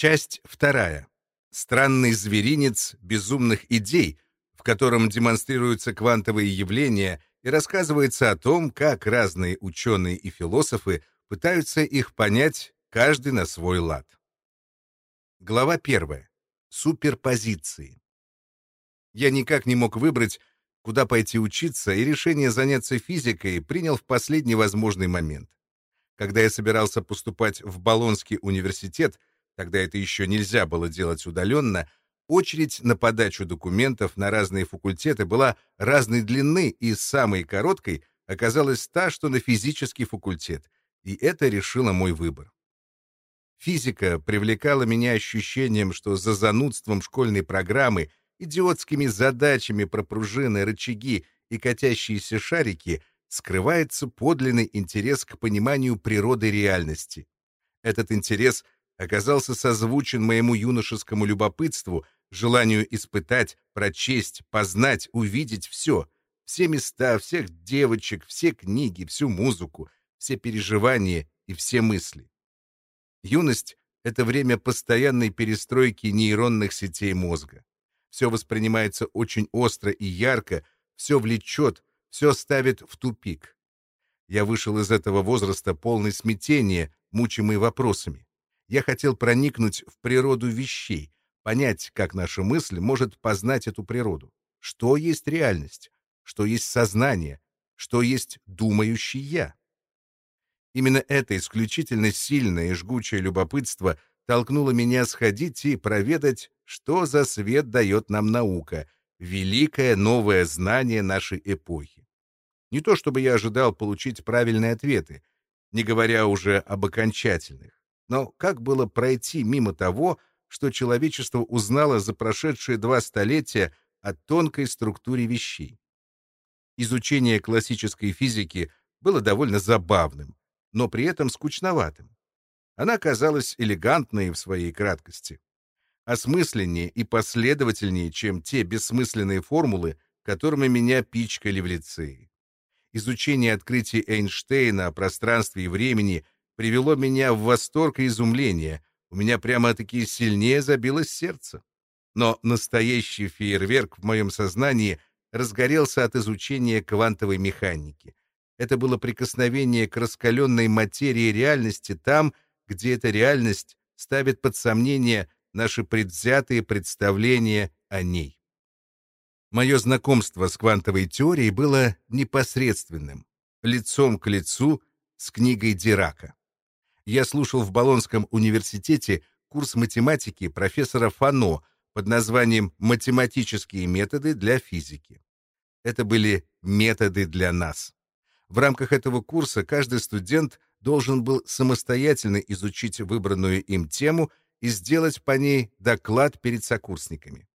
Часть вторая. Странный зверинец безумных идей, в котором демонстрируются квантовые явления и рассказывается о том, как разные ученые и философы пытаются их понять, каждый на свой лад. Глава первая. Суперпозиции. Я никак не мог выбрать, куда пойти учиться, и решение заняться физикой принял в последний возможный момент. Когда я собирался поступать в Болонский университет, тогда это еще нельзя было делать удаленно, очередь на подачу документов на разные факультеты была разной длины, и самой короткой оказалась та, что на физический факультет, и это решило мой выбор. Физика привлекала меня ощущением, что за занудством школьной программы, идиотскими задачами про пружины, рычаги и катящиеся шарики скрывается подлинный интерес к пониманию природы реальности. Этот интерес оказался созвучен моему юношескому любопытству, желанию испытать, прочесть, познать, увидеть все, все места, всех девочек, все книги, всю музыку, все переживания и все мысли. Юность — это время постоянной перестройки нейронных сетей мозга. Все воспринимается очень остро и ярко, все влечет, все ставит в тупик. Я вышел из этого возраста полный смятения, мучимый вопросами. Я хотел проникнуть в природу вещей, понять, как наша мысль может познать эту природу. Что есть реальность? Что есть сознание? Что есть думающий я? Именно это исключительно сильное и жгучее любопытство толкнуло меня сходить и проведать, что за свет дает нам наука, великое новое знание нашей эпохи. Не то чтобы я ожидал получить правильные ответы, не говоря уже об окончательных, но как было пройти мимо того, что человечество узнало за прошедшие два столетия о тонкой структуре вещей? Изучение классической физики было довольно забавным, но при этом скучноватым. Она казалась элегантной в своей краткости, осмысленнее и последовательнее, чем те бессмысленные формулы, которыми меня пичкали в лицее. Изучение открытий Эйнштейна о пространстве и времени привело меня в восторг и изумление. У меня прямо-таки сильнее забилось сердце. Но настоящий фейерверк в моем сознании разгорелся от изучения квантовой механики. Это было прикосновение к раскаленной материи реальности там, где эта реальность ставит под сомнение наши предвзятые представления о ней. Мое знакомство с квантовой теорией было непосредственным, лицом к лицу с книгой Дирака. Я слушал в Болонском университете курс математики профессора Фано под названием «Математические методы для физики». Это были методы для нас. В рамках этого курса каждый студент должен был самостоятельно изучить выбранную им тему и сделать по ней доклад перед сокурсниками.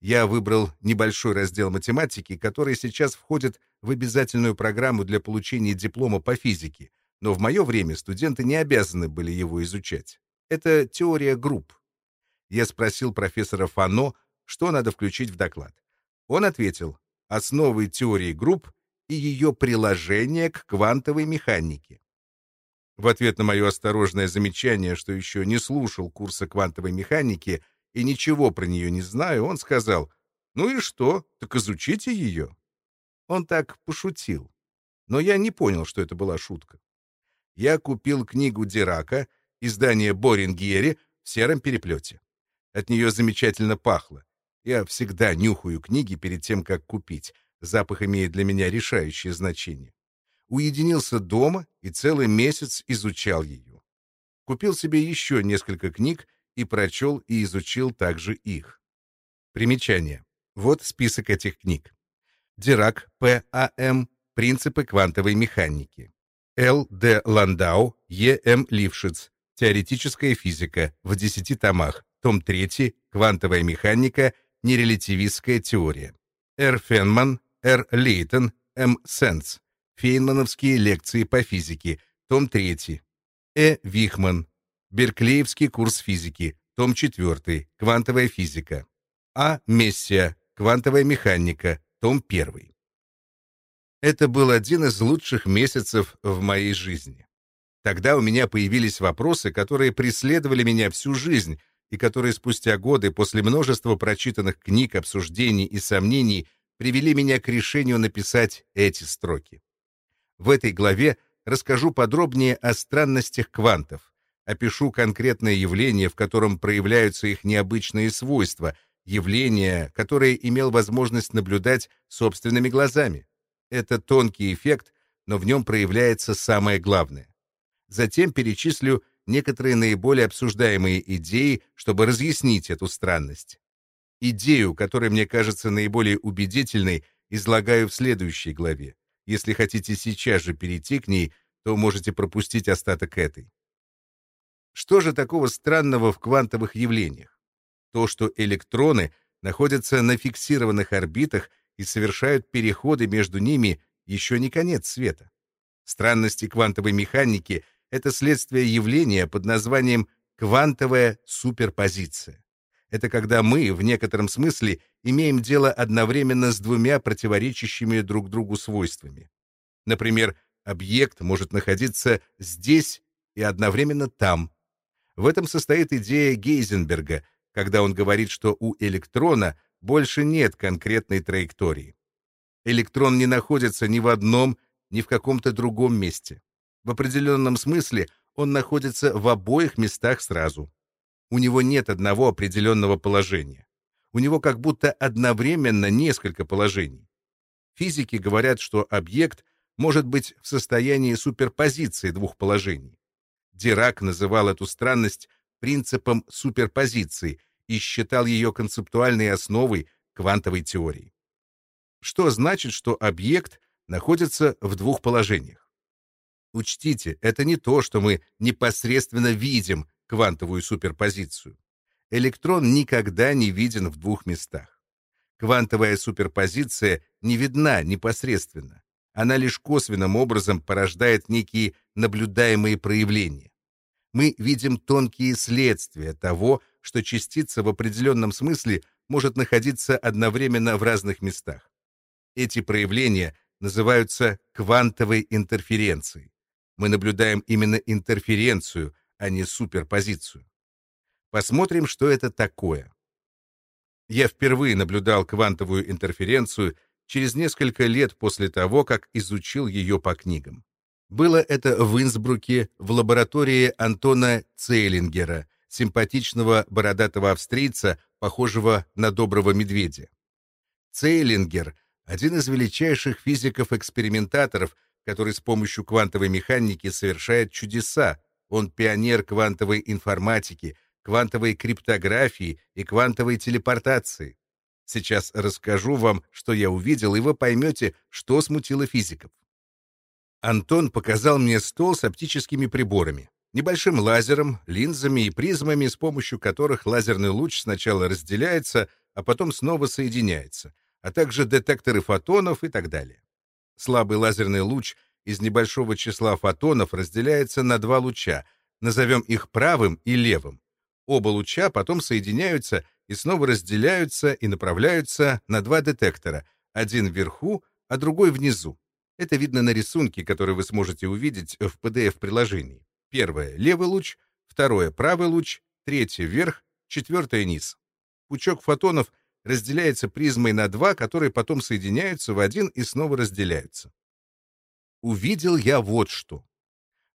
Я выбрал небольшой раздел математики, который сейчас входит в обязательную программу для получения диплома по физике, но в мое время студенты не обязаны были его изучать. Это теория групп. Я спросил профессора Фано, что надо включить в доклад. Он ответил, основы теории групп и ее приложение к квантовой механике. В ответ на мое осторожное замечание, что еще не слушал курса квантовой механики и ничего про нее не знаю, он сказал, «Ну и что, так изучите ее». Он так пошутил, но я не понял, что это была шутка. Я купил книгу Дирака, издание Борингери в сером переплете. От нее замечательно пахло. Я всегда нюхаю книги перед тем, как купить, Запах имеет для меня решающее значение. Уединился дома и целый месяц изучал ее. Купил себе еще несколько книг и прочел и изучил также их. Примечание. Вот список этих книг. Дирак, П.А.М. «Принципы квантовой механики». Л. Д. Ландау, Е. М. Лившиц. Теоретическая физика. В десяти томах. Том 3. Квантовая механика. Нерелятивистская теория. Р. Фенман. Р. Лейтон, М. Сенс. Фейнмановские лекции по физике. Том 3. Э. Вихман. Берклеевский курс физики. Том 4. Квантовая физика. А. Мессия. Квантовая механика. Том 1. Это был один из лучших месяцев в моей жизни. Тогда у меня появились вопросы, которые преследовали меня всю жизнь, и которые спустя годы после множества прочитанных книг, обсуждений и сомнений привели меня к решению написать эти строки. В этой главе расскажу подробнее о странностях квантов, опишу конкретное явление, в котором проявляются их необычные свойства, явление, которое имел возможность наблюдать собственными глазами. Это тонкий эффект, но в нем проявляется самое главное. Затем перечислю некоторые наиболее обсуждаемые идеи, чтобы разъяснить эту странность. Идею, которая мне кажется наиболее убедительной, излагаю в следующей главе. Если хотите сейчас же перейти к ней, то можете пропустить остаток этой. Что же такого странного в квантовых явлениях? То, что электроны находятся на фиксированных орбитах и совершают переходы между ними, еще не конец света. Странности квантовой механики — это следствие явления под названием квантовая суперпозиция. Это когда мы, в некотором смысле, имеем дело одновременно с двумя противоречащими друг другу свойствами. Например, объект может находиться здесь и одновременно там. В этом состоит идея Гейзенберга, когда он говорит, что у электрона больше нет конкретной траектории. Электрон не находится ни в одном, ни в каком-то другом месте. В определенном смысле он находится в обоих местах сразу. У него нет одного определенного положения. У него как будто одновременно несколько положений. Физики говорят, что объект может быть в состоянии суперпозиции двух положений. Дирак называл эту странность принципом суперпозиции и считал ее концептуальной основой квантовой теории. Что значит, что объект находится в двух положениях? Учтите, это не то, что мы непосредственно видим квантовую суперпозицию. Электрон никогда не виден в двух местах. Квантовая суперпозиция не видна непосредственно. Она лишь косвенным образом порождает некие наблюдаемые проявления. Мы видим тонкие следствия того, что частица в определенном смысле может находиться одновременно в разных местах. Эти проявления называются квантовой интерференцией. Мы наблюдаем именно интерференцию, а не суперпозицию. Посмотрим, что это такое. Я впервые наблюдал квантовую интерференцию через несколько лет после того, как изучил ее по книгам. Было это в Инсбруке в лаборатории Антона Цейлингера, симпатичного бородатого австрийца, похожего на доброго медведя. Цейлингер — один из величайших физиков-экспериментаторов, который с помощью квантовой механики совершает чудеса. Он пионер квантовой информатики, квантовой криптографии и квантовой телепортации. Сейчас расскажу вам, что я увидел, и вы поймете, что смутило физиков. Антон показал мне стол с оптическими приборами, небольшим лазером, линзами и призмами, с помощью которых лазерный луч сначала разделяется, а потом снова соединяется, а также детекторы фотонов и так далее. Слабый лазерный луч из небольшого числа фотонов разделяется на два луча, назовем их правым и левым. Оба луча потом соединяются и снова разделяются и направляются на два детектора, один вверху, а другой внизу. Это видно на рисунке, который вы сможете увидеть в PDF-приложении. Первое — левый луч, второе — правый луч, третье — вверх, четвертое — низ. Пучок фотонов разделяется призмой на два, которые потом соединяются в один и снова разделяются. Увидел я вот что.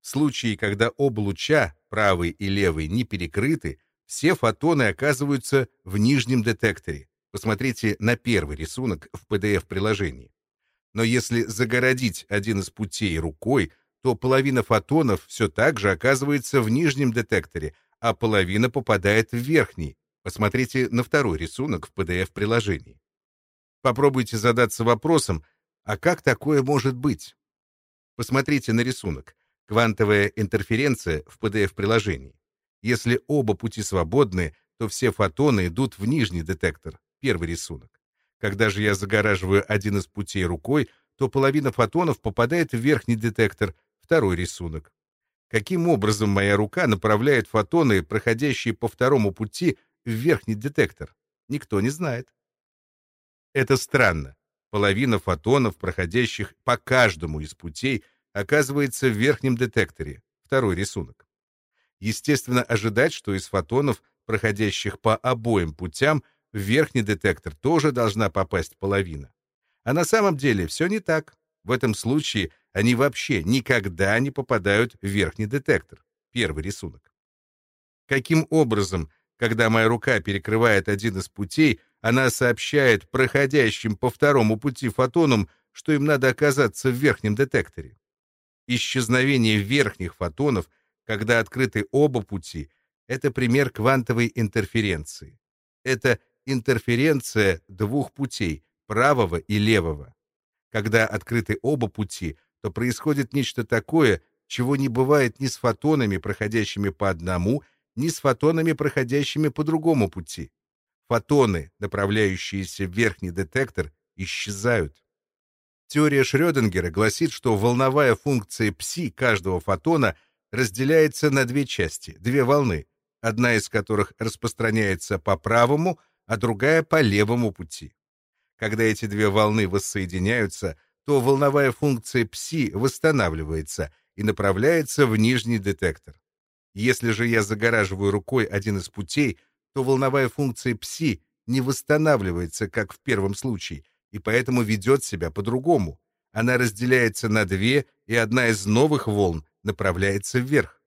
В случае, когда оба луча, правый и левый, не перекрыты, все фотоны оказываются в нижнем детекторе. Посмотрите на первый рисунок в PDF-приложении. Но если загородить один из путей рукой, то половина фотонов все так же оказывается в нижнем детекторе, а половина попадает в верхний. Посмотрите на второй рисунок в PDF-приложении. Попробуйте задаться вопросом, а как такое может быть? Посмотрите на рисунок. Квантовая интерференция в PDF-приложении. Если оба пути свободны, то все фотоны идут в нижний детектор, первый рисунок. Когда же я загораживаю один из путей рукой, то половина фотонов попадает в верхний детектор, второй рисунок. Каким образом моя рука направляет фотоны, проходящие по второму пути, в верхний детектор? Никто не знает. Это странно. Половина фотонов, проходящих по каждому из путей, оказывается в верхнем детекторе, второй рисунок. Естественно, ожидать, что из фотонов проходящих по обоим путям, в верхний детектор тоже должна попасть половина. А на самом деле все не так. В этом случае они вообще никогда не попадают в верхний детектор. Первый рисунок. Каким образом, когда моя рука перекрывает один из путей, она сообщает проходящим по второму пути фотонам, что им надо оказаться в верхнем детекторе? Исчезновение верхних фотонов, когда открыты оба пути, это пример квантовой интерференции. Это интерференция двух путей, правого и левого. Когда открыты оба пути, то происходит нечто такое, чего не бывает ни с фотонами, проходящими по одному, ни с фотонами, проходящими по другому пути. Фотоны, направляющиеся в верхний детектор, исчезают. Теория Шрёдингера гласит, что волновая функция пси каждого фотона разделяется на две части, две волны, одна из которых распространяется по правому, а другая по левому пути. Когда эти две волны воссоединяются, то волновая функция пси восстанавливается и направляется в нижний детектор. Если же я загораживаю рукой один из путей, то волновая функция пси не восстанавливается, как в первом случае, и поэтому ведет себя по-другому. Она разделяется на две, и одна из новых волн направляется вверх.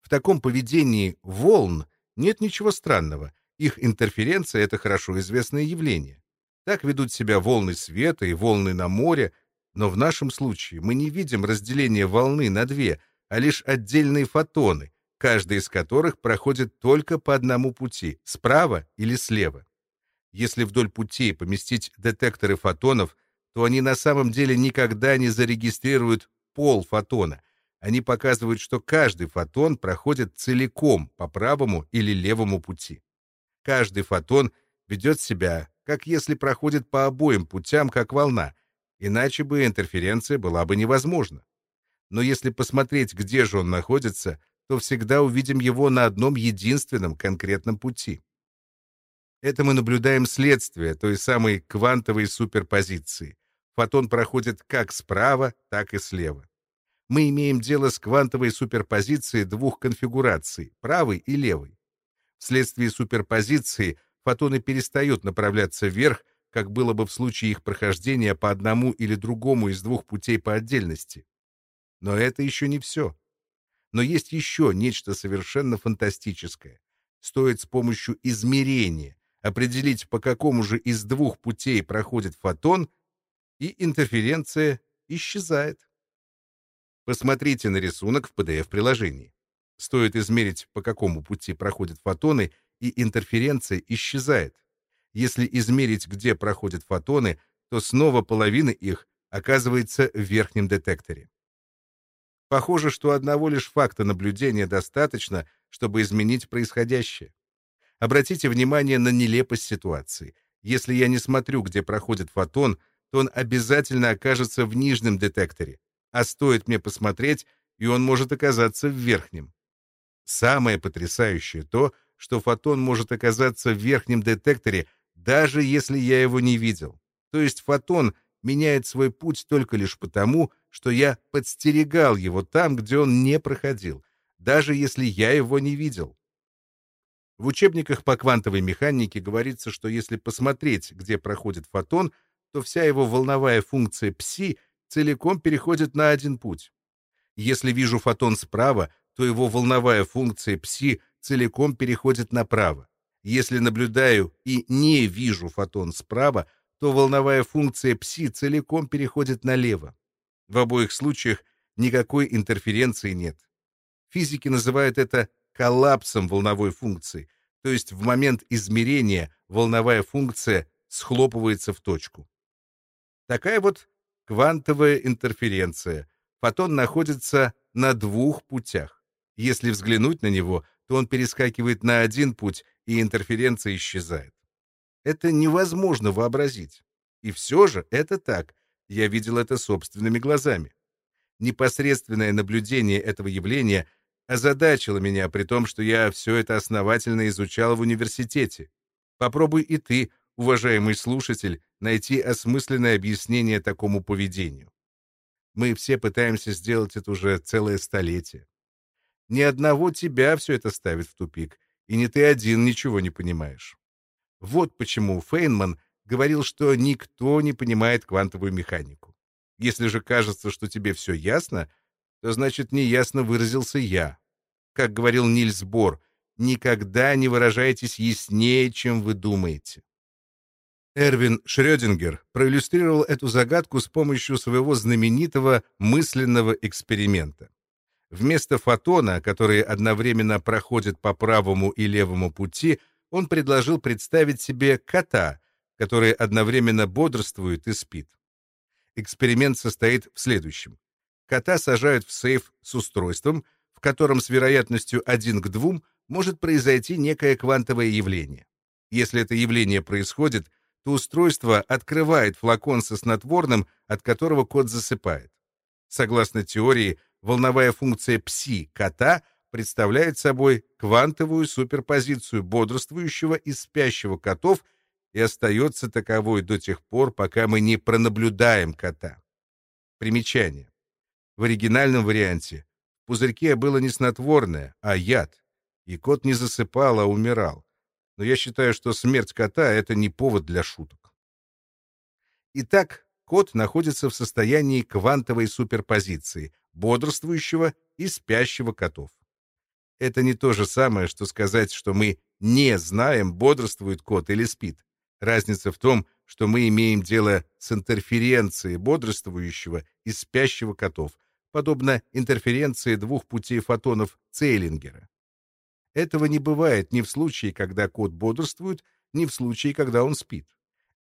В таком поведении волн нет ничего странного. Их интерференция — это хорошо известное явление. Так ведут себя волны света и волны на море, но в нашем случае мы не видим разделения волны на две, а лишь отдельные фотоны, каждый из которых проходит только по одному пути, справа или слева. Если вдоль путей поместить детекторы фотонов, то они на самом деле никогда не зарегистрируют пол фотона. Они показывают, что каждый фотон проходит целиком по правому или левому пути. Каждый фотон ведет себя, как если проходит по обоим путям, как волна, иначе бы интерференция была бы невозможна. Но если посмотреть, где же он находится, то всегда увидим его на одном единственном конкретном пути. Это мы наблюдаем следствие той самой квантовой суперпозиции. Фотон проходит как справа, так и слева. Мы имеем дело с квантовой суперпозицией двух конфигураций, правой и левой. Вследствие суперпозиции фотоны перестают направляться вверх, как было бы в случае их прохождения по одному или другому из двух путей по отдельности. Но это еще не все. Но есть еще нечто совершенно фантастическое. Стоит с помощью измерения определить, по какому же из двух путей проходит фотон, и интерференция исчезает. Посмотрите на рисунок в PDF-приложении. Стоит измерить, по какому пути проходят фотоны, и интерференция исчезает. Если измерить, где проходят фотоны, то снова половина их оказывается в верхнем детекторе. Похоже, что одного лишь факта наблюдения достаточно, чтобы изменить происходящее. Обратите внимание на нелепость ситуации. Если я не смотрю, где проходит фотон, то он обязательно окажется в нижнем детекторе, а стоит мне посмотреть, и он может оказаться в верхнем. Самое потрясающее то, что фотон может оказаться в верхнем детекторе, даже если я его не видел. То есть фотон меняет свой путь только лишь потому, что я подстерегал его там, где он не проходил, даже если я его не видел. В учебниках по квантовой механике говорится, что если посмотреть, где проходит фотон, то вся его волновая функция пси целиком переходит на один путь. Если вижу фотон справа, то его волновая функция пси целиком переходит направо. Если наблюдаю и не вижу фотон справа, то волновая функция пси целиком переходит налево. В обоих случаях никакой интерференции нет. Физики называют это коллапсом волновой функции, то есть в момент измерения волновая функция схлопывается в точку. Такая вот квантовая интерференция. Фотон находится на двух путях. Если взглянуть на него, то он перескакивает на один путь, и интерференция исчезает. Это невозможно вообразить. И все же это так. Я видел это собственными глазами. Непосредственное наблюдение этого явления озадачило меня, при том, что я все это основательно изучал в университете. Попробуй и ты, уважаемый слушатель, найти осмысленное объяснение такому поведению. Мы все пытаемся сделать это уже целое столетие. Ни одного тебя все это ставит в тупик, и не ты один ничего не понимаешь. Вот почему Фейнман говорил, что никто не понимает квантовую механику. Если же кажется, что тебе все ясно, то значит неясно выразился я. Как говорил Нильс Бор, никогда не выражайтесь яснее, чем вы думаете. Эрвин Шрёдингер проиллюстрировал эту загадку с помощью своего знаменитого мысленного эксперимента. Вместо фотона, который одновременно проходит по правому и левому пути, он предложил представить себе кота, который одновременно бодрствует и спит. Эксперимент состоит в следующем. Кота сажают в сейф с устройством, в котором с вероятностью 1 к 2 может произойти некое квантовое явление. Если это явление происходит, то устройство открывает флакон со снотворным, от которого кот засыпает. Согласно теории, волновая функция пси кота представляет собой квантовую суперпозицию бодрствующего и спящего котов и остается таковой до тех пор, пока мы не пронаблюдаем кота. Примечание. В оригинальном варианте в пузырьке было не снотворное, а яд, и кот не засыпал, а умирал но я считаю, что смерть кота — это не повод для шуток. Итак, кот находится в состоянии квантовой суперпозиции, бодрствующего и спящего котов. Это не то же самое, что сказать, что мы не знаем, бодрствует кот или спит. Разница в том, что мы имеем дело с интерференцией бодрствующего и спящего котов, подобно интерференции двух путей фотонов Цейлингера. Этого не бывает ни в случае, когда кот бодрствует, ни в случае, когда он спит.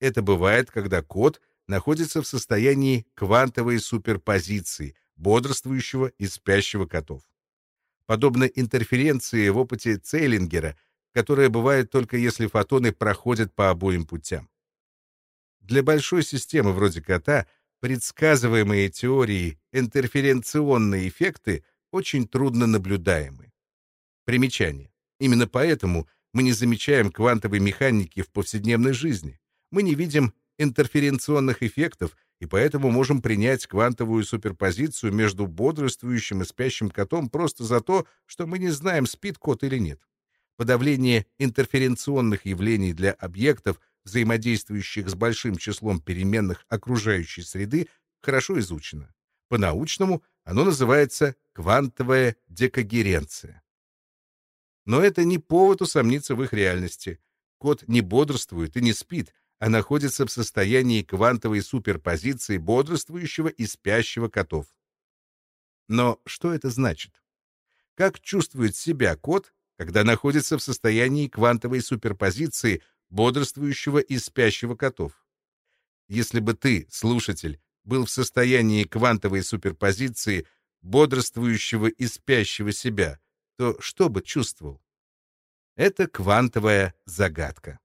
Это бывает, когда кот находится в состоянии квантовой суперпозиции бодрствующего и спящего котов. Подобно интерференции в опыте Цейлингера, которая бывает только если фотоны проходят по обоим путям. Для большой системы вроде кота предсказываемые теории интерференционные эффекты очень трудно наблюдаемы. Примечание. Именно поэтому мы не замечаем квантовой механики в повседневной жизни. Мы не видим интерференционных эффектов, и поэтому можем принять квантовую суперпозицию между бодрствующим и спящим котом просто за то, что мы не знаем, спит кот или нет. Подавление интерференционных явлений для объектов, взаимодействующих с большим числом переменных окружающей среды, хорошо изучено. По-научному оно называется квантовая декогеренция. Но это не повод усомниться в их реальности. Кот не бодрствует и не спит, а находится в состоянии квантовой суперпозиции бодрствующего и спящего котов. Но что это значит? Как чувствует себя кот, когда находится в состоянии квантовой суперпозиции бодрствующего и спящего котов? Если бы ты, слушатель, был в состоянии квантовой суперпозиции бодрствующего и спящего себя, то что бы чувствовал? Это квантовая загадка.